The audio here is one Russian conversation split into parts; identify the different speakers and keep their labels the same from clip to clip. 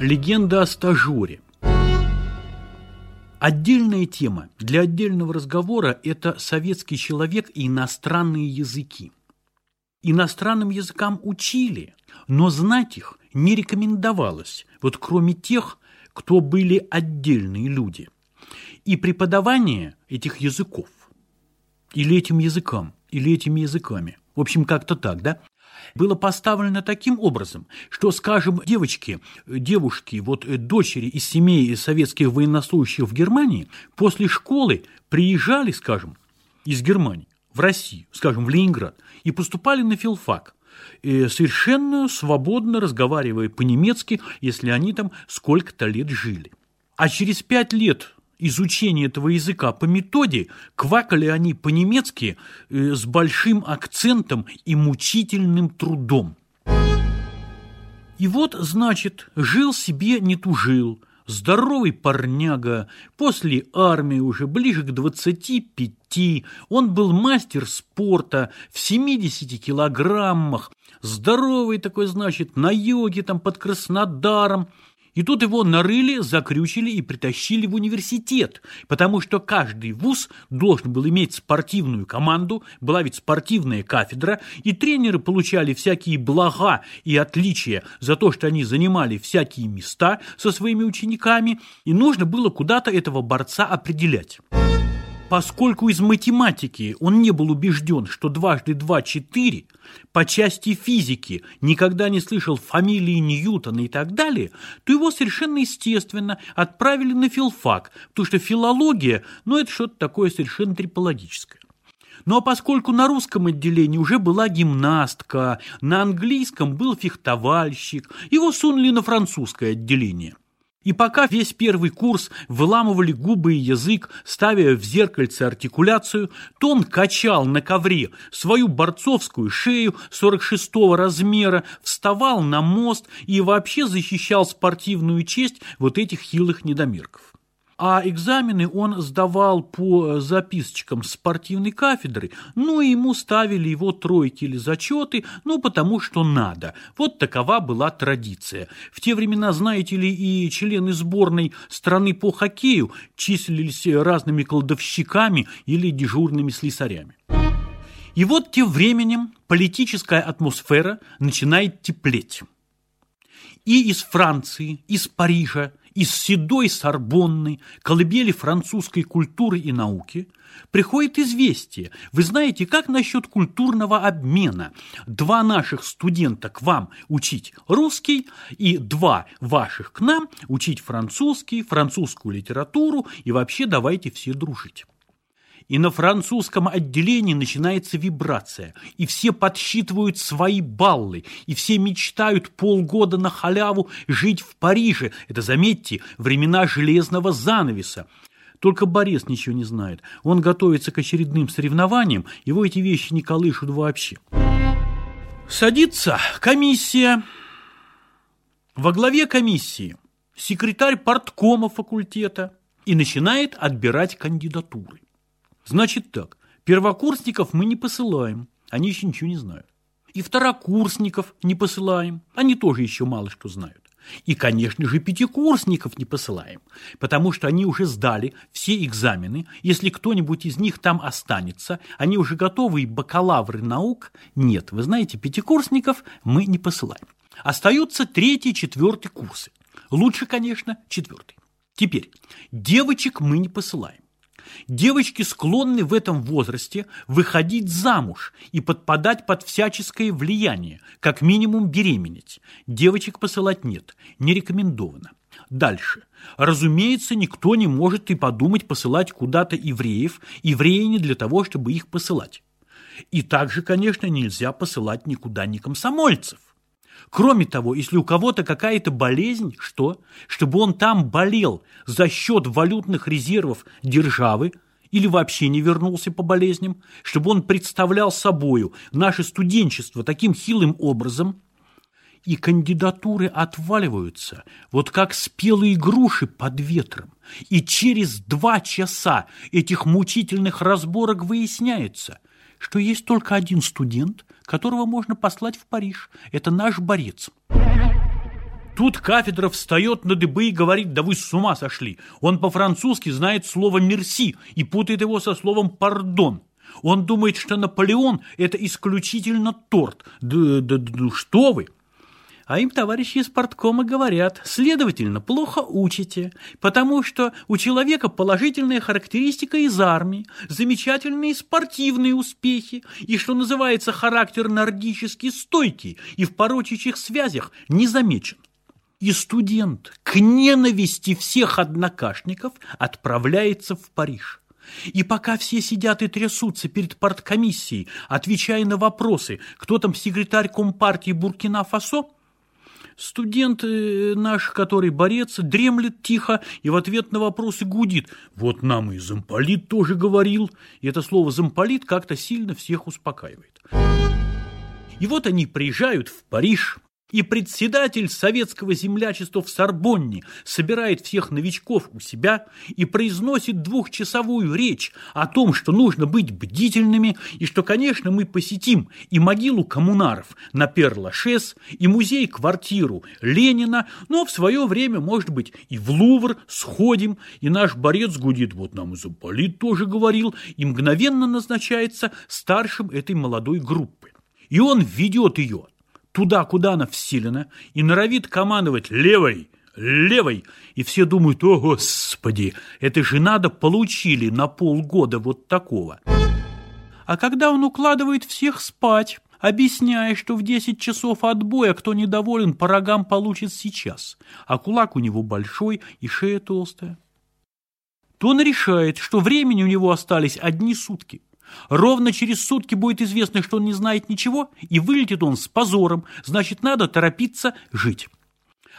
Speaker 1: Легенда о стажере. Отдельная тема для отдельного разговора – это советский человек и иностранные языки. Иностранным языкам учили, но знать их не рекомендовалось, вот кроме тех, кто были отдельные люди. И преподавание этих языков, или этим языкам, или этими языками, в общем, как-то так, да, было поставлено таким образом, что, скажем, девочки, девушки, вот э, дочери из семей советских военнослужащих в Германии после школы приезжали, скажем, из Германии в Россию, скажем, в Ленинград, и поступали на филфак, э, совершенно свободно разговаривая по-немецки, если они там сколько-то лет жили. А через пять лет изучения этого языка по методе квакали они по-немецки э, с большим акцентом и мучительным трудом. И вот, значит, жил себе не тужил, здоровый парняга, после армии уже ближе к 25, он был мастер спорта в 70 килограммах, здоровый такой, значит, на йоге там под Краснодаром, и тут его нарыли, закрючили и притащили в университет, потому что каждый вуз должен был иметь спортивную команду, была ведь спортивная кафедра, и тренеры получали всякие блага и отличия за то, что они занимали всякие места со своими учениками, и нужно было куда-то этого борца определять. Поскольку из математики он не был убежден, что дважды два – четыре, по части физики никогда не слышал фамилии Ньютона и так далее, то его совершенно естественно отправили на филфак, потому что филология, ну, это что-то такое совершенно трипологическое. Ну а поскольку на русском отделении уже была гимнастка, на английском был фехтовальщик, его сунули на французское отделение. И пока весь первый курс выламывали губы и язык, ставя в зеркальце артикуляцию, то он качал на ковре свою борцовскую шею 46-го размера, вставал на мост и вообще защищал спортивную честь вот этих хилых недомерков а экзамены он сдавал по записочкам спортивной кафедры, ну и ему ставили его тройки или зачеты, ну потому что надо. Вот такова была традиция. В те времена, знаете ли, и члены сборной страны по хоккею числились разными кладовщиками или дежурными слесарями. И вот тем временем политическая атмосфера начинает теплеть. И из Франции, из Парижа, из седой Сорбонны, колыбели французской культуры и науки, приходит известие. Вы знаете, как насчет культурного обмена? Два наших студента к вам учить русский, и два ваших к нам учить французский, французскую литературу, и вообще давайте все дружить и на французском отделении начинается вибрация, и все подсчитывают свои баллы, и все мечтают полгода на халяву жить в Париже. Это, заметьте, времена железного занавеса. Только Борис ничего не знает. Он готовится к очередным соревнованиям, его эти вещи не колышут вообще. Садится комиссия. Во главе комиссии секретарь парткома факультета и начинает отбирать кандидатуры. Значит так, первокурсников мы не посылаем, они еще ничего не знают. И второкурсников не посылаем, они тоже еще мало что знают. И, конечно же, пятикурсников не посылаем, потому что они уже сдали все экзамены. Если кто-нибудь из них там останется, они уже готовые бакалавры наук. Нет, вы знаете, пятикурсников мы не посылаем. Остаются третий, четвертый курсы. Лучше, конечно, четвертый. Теперь, девочек мы не посылаем. Девочки склонны в этом возрасте выходить замуж и подпадать под всяческое влияние, как минимум беременеть. Девочек посылать нет, не рекомендовано. Дальше. Разумеется, никто не может и подумать посылать куда-то евреев, евреи не для того, чтобы их посылать. И также, конечно, нельзя посылать никуда ни комсомольцев. Кроме того, если у кого-то какая-то болезнь, что? Чтобы он там болел за счет валютных резервов державы, или вообще не вернулся по болезням, чтобы он представлял собою наше студенчество таким хилым образом, и кандидатуры отваливаются, вот как спелые груши под ветром. И через два часа этих мучительных разборок выясняется, что есть только один студент, которого можно послать в Париж. Это наш борец. Тут кафедра встает на дыбы и говорит, да вы с ума сошли. Он по-французски знает слово «мерси» и путает его со словом «пардон». Он думает, что Наполеон – это исключительно торт. Да, да, да что вы! А им товарищи из порткома говорят, следовательно, плохо учите, потому что у человека положительная характеристика из армии, замечательные спортивные успехи, и, что называется, характер нордически стойкий и в порочащих связях не замечен. И студент к ненависти всех однокашников отправляется в Париж. И пока все сидят и трясутся перед парткомиссией, отвечая на вопросы, кто там секретарь Компартии Буркина-Фасо, Студент э, наш, который борец, дремлет тихо и в ответ на вопросы гудит. Вот нам и замполит тоже говорил. И это слово «замполит» как-то сильно всех успокаивает. И вот они приезжают в Париж, и председатель советского землячества в Сорбонне собирает всех новичков у себя и произносит двухчасовую речь о том, что нужно быть бдительными, и что, конечно, мы посетим и могилу коммунаров на Перлашес, и музей-квартиру Ленина, но в свое время, может быть, и в Лувр сходим, и наш борец гудит, вот нам и Заполит тоже говорил, и мгновенно назначается старшим этой молодой группы. И он ведет ее туда, куда она вселена, и норовит командовать левой, левой, и все думают, о, господи, это же надо получили на полгода вот такого. А когда он укладывает всех спать, объясняя, что в 10 часов отбоя кто недоволен, по рогам получит сейчас, а кулак у него большой и шея толстая, то он решает, что времени у него остались одни сутки – Ровно через сутки будет известно, что он не знает ничего, и вылетит он с позором, значит, надо торопиться жить.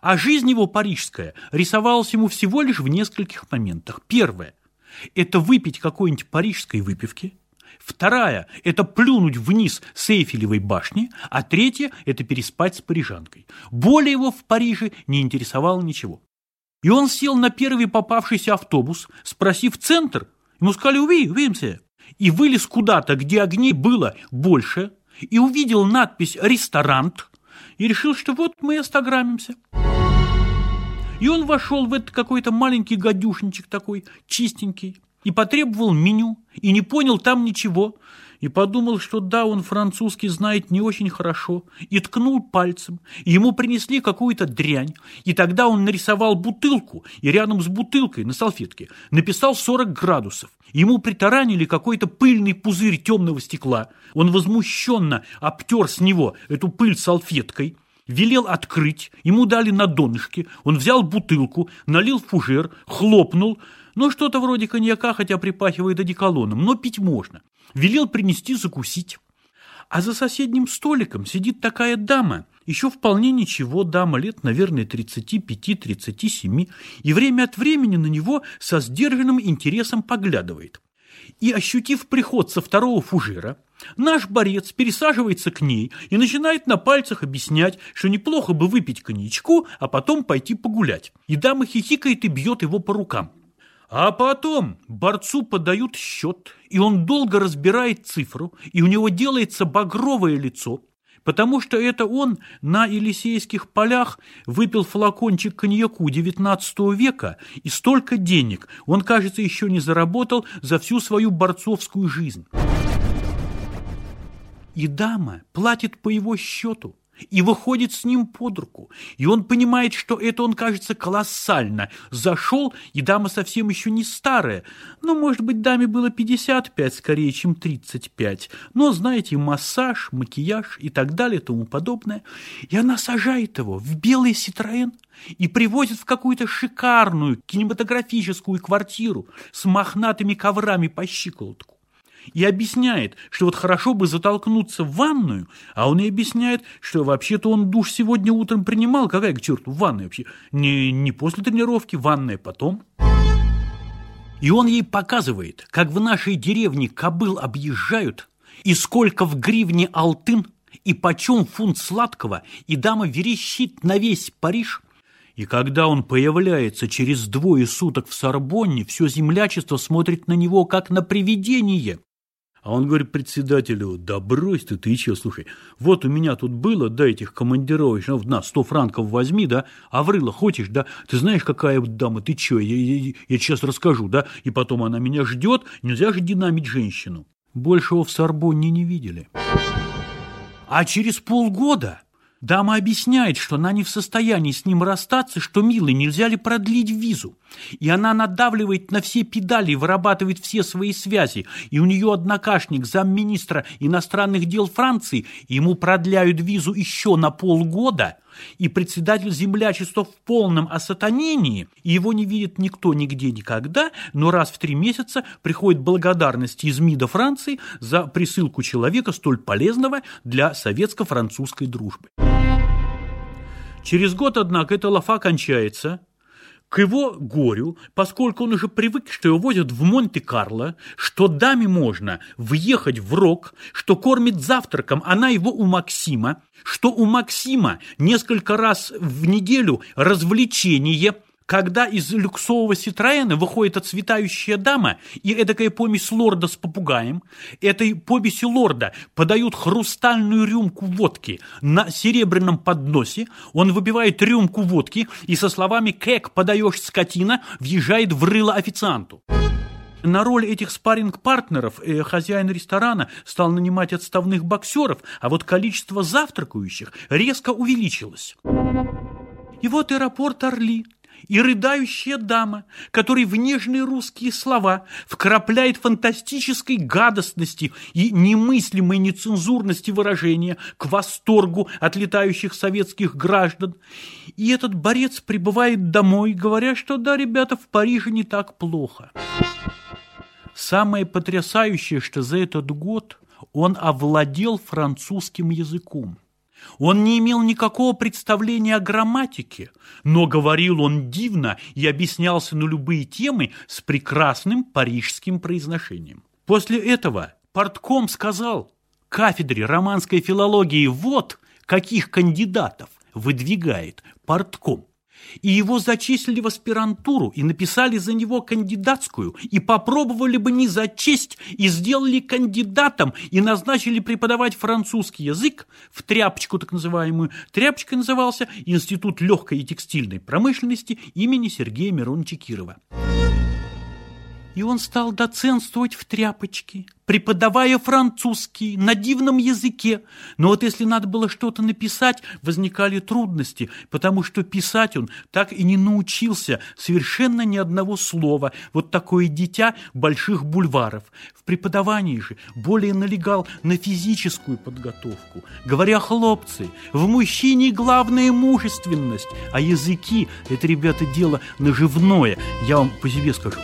Speaker 1: А жизнь его парижская рисовалась ему всего лишь в нескольких моментах. Первое – это выпить какой-нибудь парижской выпивки. Вторая – это плюнуть вниз с Эйфелевой башни. А третья – это переспать с парижанкой. Более его в Париже не интересовало ничего. И он сел на первый попавшийся автобус, спросив центр. Ему сказали «Уви, увидимся» и вылез куда-то, где огней было больше, и увидел надпись «Ресторант», и решил, что вот мы и остаграммимся. И он вошел в этот какой-то маленький гадюшничек такой, чистенький, и потребовал меню, и не понял там ничего, и подумал, что да, он французский знает не очень хорошо, и ткнул пальцем, и ему принесли какую-то дрянь, и тогда он нарисовал бутылку, и рядом с бутылкой на салфетке написал 40 градусов. Ему притаранили какой-то пыльный пузырь темного стекла, он возмущенно обтер с него эту пыль салфеткой, велел открыть, ему дали на донышке, он взял бутылку, налил фужер, хлопнул, ну, что-то вроде коньяка, хотя припахивает одеколоном, но пить можно. Велел принести закусить. А за соседним столиком сидит такая дама, еще вполне ничего дама, лет, наверное, 35-37, и время от времени на него со сдержанным интересом поглядывает. И, ощутив приход со второго фужера, наш борец пересаживается к ней и начинает на пальцах объяснять, что неплохо бы выпить коньячку, а потом пойти погулять. И дама хихикает и бьет его по рукам. А потом борцу подают счет, и он долго разбирает цифру, и у него делается багровое лицо, потому что это он на Елисейских полях выпил флакончик коньяку XIX века, и столько денег он, кажется, еще не заработал за всю свою борцовскую жизнь. И дама платит по его счету – и выходит с ним под руку. И он понимает, что это он кажется колоссально. Зашел, и дама совсем еще не старая. Ну, может быть, даме было 55 скорее, чем 35. Но, знаете, массаж, макияж и так далее, тому подобное. И она сажает его в белый Ситроен и привозит в какую-то шикарную кинематографическую квартиру с мохнатыми коврами по щиколотку и объясняет, что вот хорошо бы затолкнуться в ванную, а он и объясняет, что вообще-то он душ сегодня утром принимал, какая к черту ванная вообще, не, не после тренировки, ванная потом. И он ей показывает, как в нашей деревне кобыл объезжают, и сколько в гривне алтын, и почем фунт сладкого, и дама верещит на весь Париж – и когда он появляется через двое суток в Сорбонне, все землячество смотрит на него, как на привидение. А он говорит председателю, да брось ты, ты че, слушай, вот у меня тут было, да, этих командировочных, на, 100 франков возьми, да, а врыло хочешь, да, ты знаешь, какая дама, ты че, я, я, я сейчас расскажу, да, и потом она меня ждет, нельзя же динамить женщину. Большего в Сорбонне не видели. А через полгода Дама объясняет, что она не в состоянии с ним расстаться, что, милый, нельзя ли продлить визу. И она надавливает на все педали, вырабатывает все свои связи. И у нее однокашник, замминистра иностранных дел Франции, ему продляют визу еще на полгода, и председатель землячества в полном осатанении, и его не видит никто нигде никогда, но раз в три месяца приходит благодарность из МИДа Франции за присылку человека столь полезного для советско-французской дружбы. Через год, однако, эта лафа кончается. К его горю, поскольку он уже привык, что его возят в Монте-Карло, что даме можно въехать в рок, что кормит завтраком она его у Максима, что у Максима несколько раз в неделю развлечение – когда из люксового Ситроена выходит отцветающая дама и эдакая помесь лорда с попугаем, этой помеси лорда подают хрустальную рюмку водки на серебряном подносе, он выбивает рюмку водки и со словами «Кэк подаешь, скотина» въезжает в рыло официанту. На роль этих спарринг-партнеров э, хозяин ресторана стал нанимать отставных боксеров, а вот количество завтракающих резко увеличилось. И вот аэропорт Орли – и рыдающая дама, которой в нежные русские слова вкрапляет фантастической гадостности и немыслимой нецензурности выражения к восторгу от летающих советских граждан. И этот борец прибывает домой, говоря, что да, ребята, в Париже не так плохо. Самое потрясающее, что за этот год он овладел французским языком. Он не имел никакого представления о грамматике, но говорил он дивно и объяснялся на любые темы с прекрасным парижским произношением. После этого портком сказал кафедре романской филологии «Вот каких кандидатов выдвигает портком» и его зачислили в аспирантуру и написали за него кандидатскую, и попробовали бы не зачесть, и сделали кандидатом, и назначили преподавать французский язык в тряпочку так называемую. Тряпочкой назывался Институт легкой и текстильной промышленности имени Сергея Мироновича Кирова. И он стал доценствовать в тряпочке, преподавая французский на дивном языке. Но вот если надо было что-то написать, возникали трудности, потому что писать он так и не научился совершенно ни одного слова. Вот такое дитя больших бульваров. В преподавании же более налегал на физическую подготовку. Говоря, хлопцы, в мужчине главная мужественность, а языки – это, ребята, дело наживное. Я вам по себе скажу.